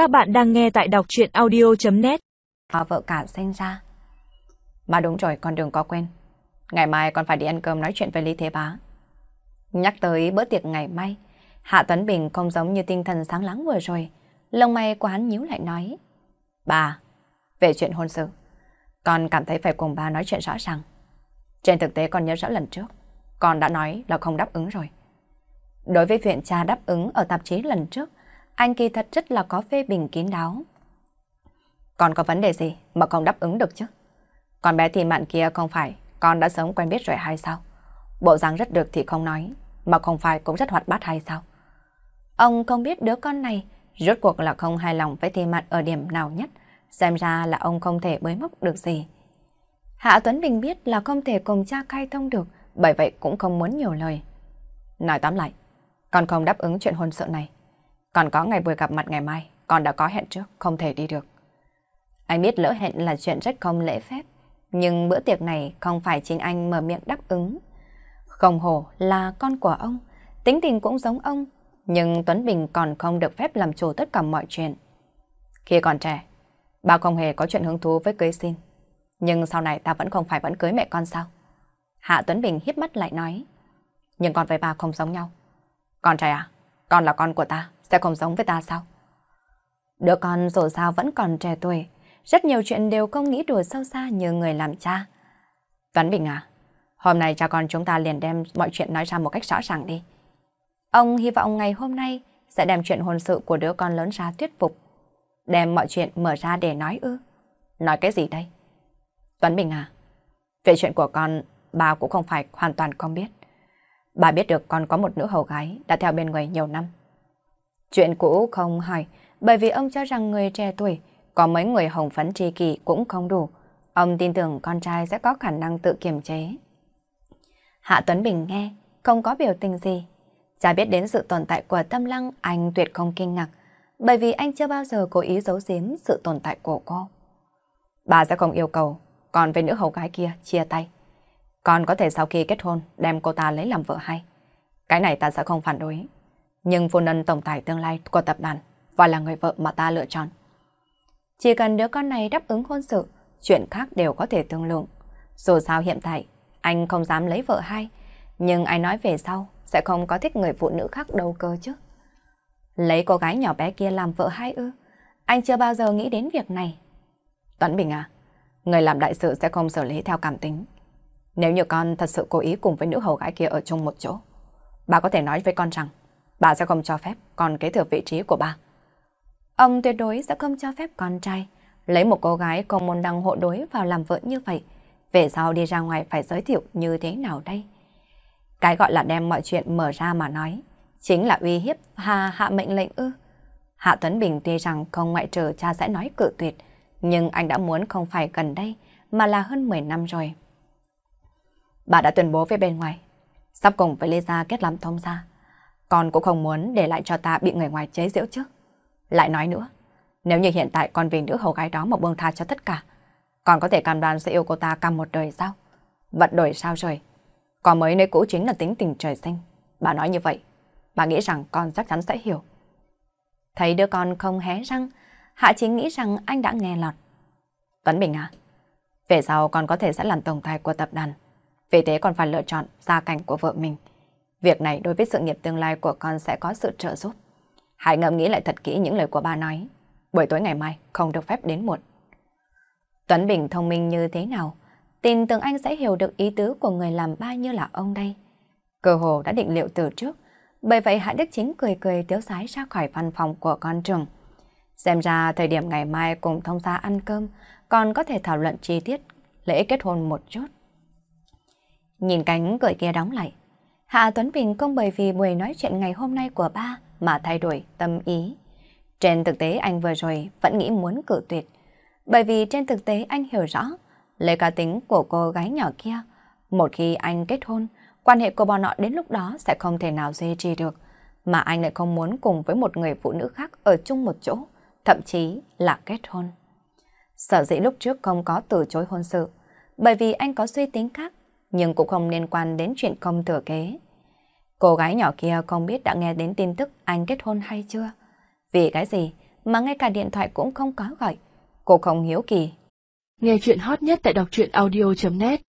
Các bạn đang nghe tại đọc chuyện audio.net Và vợ cả sinh ra. Mà đúng rồi, con đừng có quên. Ngày mai con phải đi ăn cơm nói chuyện với Lý Thế Bá. Nhắc tới bữa tiệc ngày mai, Hạ Tuấn Bình không giống như tinh thần sáng láng vừa rồi. Lông mày của hắn nhíu lại nói. Bà, về chuyện hôn sự, con cảm thấy phải cùng bà nói chuyện rõ ràng. Trên thực tế con nhớ rõ lần trước, con đã nói là không đáp ứng rồi. Đối với chuyện cha đáp ứng ở tạp chí lần trước, anh kỳ thật rất là có phê bình kín đáo. Còn có vấn đề gì mà không đáp ứng được chứ? Con bé thì mạn kia không phải, con đã sớm quen biết rồi hay sao? Bộ dáng rất được thì không nói, mà không phải cũng rất hoạt bát hay sao? Ông không biết đứa con này rốt cuộc là không hài lòng với thì mạn ở điểm nào nhất, xem ra là ông không thể bới móc được gì. Hạ Tuấn Bình biết là không thể cùng cha khai thông được, bởi vậy cũng không muốn nhiều lời. Nói tóm lại, con không đáp ứng chuyện hôn sự này. Còn có ngày buổi gặp mặt ngày mai, con đã có hẹn trước, không thể đi được. Anh biết lỡ hẹn là chuyện rất không lễ phép, nhưng bữa tiệc này không phải chính anh mở miệng đáp ứng. Không hổ là con của ông, tính tình cũng giống ông, nhưng Tuấn Bình còn không được phép làm chủ tất cả mọi chuyện. Khi còn trẻ, ba không hề có chuyện hứng thú với cưới xin. Nhưng sau này ta vẫn không phải vẫn cưới mẹ con sao? Hạ Tuấn Bình hiếp mắt lại nói. Nhưng con với ba không giống nhau. Con trai à, con là con của ta, sẽ không giống với ta sao? Đứa con dù sao vẫn còn trẻ tuổi, rất nhiều chuyện đều không nghĩ đùa sâu xa như người làm cha. Tuấn Bình à, hôm nay cha con chúng ta liền đem mọi chuyện nói ra một cách rõ ràng đi. Ông hy vọng ngày hôm nay sẽ đem chuyện hôn sự của đứa con lớn ra thuyết phục. Đem mọi chuyện mở ra để nói ư. Nói cái gì đây? Tuấn Bình à, về chuyện của con, bà cũng không phải hoàn toàn không biết. Bà biết được con có một nữ hầu gái đã theo bên người nhiều năm. Chuyện cũ không hỏi, bởi vì ông cho rằng người trẻ tuổi, có mấy người hồng phấn tri kỷ cũng không đủ. Ông tin tưởng con trai sẽ có khả năng tự kiềm chế. Hạ Tuấn Bình nghe, không có biểu tình gì. Cha biết đến sự tồn tại của tâm lăng, anh tuyệt không kinh ngạc, bởi vì anh chưa bao giờ cố ý giấu giếm sự tồn tại của cô. Bà sẽ không yêu cầu, còn với nữ hầu gái kia chia tay. Con có thể sau khi kết hôn đem cô ta lấy làm vợ hay. Cái này ta sẽ không phản đối. Nhưng phu nhân tổng tài tương lai của tập đoàn và là người vợ mà ta lựa chọn. Chỉ cần đứa con này đáp ứng hôn sự, chuyện khác đều có thể thương lượng. Dù sao hiện tại, anh không dám lấy vợ hai, nhưng ai nói về sau sẽ không có thích người phụ nữ khác đâu cơ chứ. Lấy cô gái nhỏ bé kia làm vợ hai ư? Anh chưa bao giờ nghĩ đến việc này. Tuấn Bình à, người làm đại sự sẽ không xử lý theo cảm tính. Nếu như con thật sự cố ý cùng với nữ hầu gái kia ở chung một chỗ, bà có thể nói với con rằng bà sẽ không cho phép con kế thừa vị trí của bà. Ông tuyệt đối sẽ không cho phép con trai lấy một cô gái cùng môn đăng hộ đối vào làm vợ như vậy. Về sau đi ra ngoài phải giới thiệu như thế nào đây? Cái gọi là đem mọi chuyện mở ra mà nói, chính là uy hiếp hà hạ mệnh lệnh ư. Hạ Tuấn Bình tuy rằng không ngoại trừ cha sẽ nói cự tuyệt, nhưng anh đã muốn không phải gần đây, mà là hơn 10 năm rồi. Bà đã tuyên bố với bên ngoài, sắp cùng với Lisa kết làm thông gia. Con cũng không muốn để lại cho ta bị người ngoài chế giễu chứ. Lại nói nữa, nếu như hiện tại con vì nữ hầu gái đó mà buông tha cho tất cả, con có thể cam đoan sẽ yêu cô ta cả một đời sao? Vận đổi sao trời? Có mấy nơi cũ chính là tính tình trời xanh, Bà nói như vậy, bà nghĩ rằng con chắc chắn sẽ hiểu. Thấy đứa con không hé răng, Hạ Chính nghĩ rằng anh đã nghe lọt. Tuấn Bình à, về sau con có thể sẽ làm tổng tài của tập đoàn. Vì thế còn phải lựa chọn gia cảnh của vợ mình. Việc này đối với sự nghiệp tương lai của con sẽ có sự trợ giúp. Hãy ngẫm nghĩ lại thật kỹ những lời của ba nói. Buổi tối ngày mai không được phép đến muộn. Tuấn Bình thông minh như thế nào? Tin tưởng anh sẽ hiểu được ý tứ của người làm ba như là ông đây. Cơ hồ đã định liệu từ trước. Bởi vậy Hạ Đức Chính cười cười tiếu sái ra khỏi văn phòng của con trường. Xem ra thời điểm ngày mai cùng thông gia ăn cơm, còn có thể thảo luận chi tiết lễ kết hôn một chút. Nhìn cánh cửa kia đóng lại, Hạ Tuấn Bình không bởi vì buổi nói chuyện ngày hôm nay của ba mà thay đổi tâm ý. Trên thực tế anh vừa rồi vẫn nghĩ muốn cử tuyệt, bởi vì trên thực tế anh hiểu rõ lấy cá tính của cô gái nhỏ kia. Một khi anh kết hôn, quan hệ của bọn họ đến lúc đó sẽ không thể nào duy trì được, mà anh lại không muốn cùng với một người phụ nữ khác ở chung một chỗ, thậm chí là kết hôn. Sở dĩ lúc trước không có từ chối hôn sự, bởi vì anh có suy tính khác, nhưng cũng không liên quan đến chuyện công thừa kế. Cô gái nhỏ kia không biết đã nghe đến tin tức anh kết hôn hay chưa. Vì cái gì mà ngay cả điện thoại cũng không có gọi. Cô không hiếu kỳ. Nghe chuyện hot nhất tại đọc truyện audio.net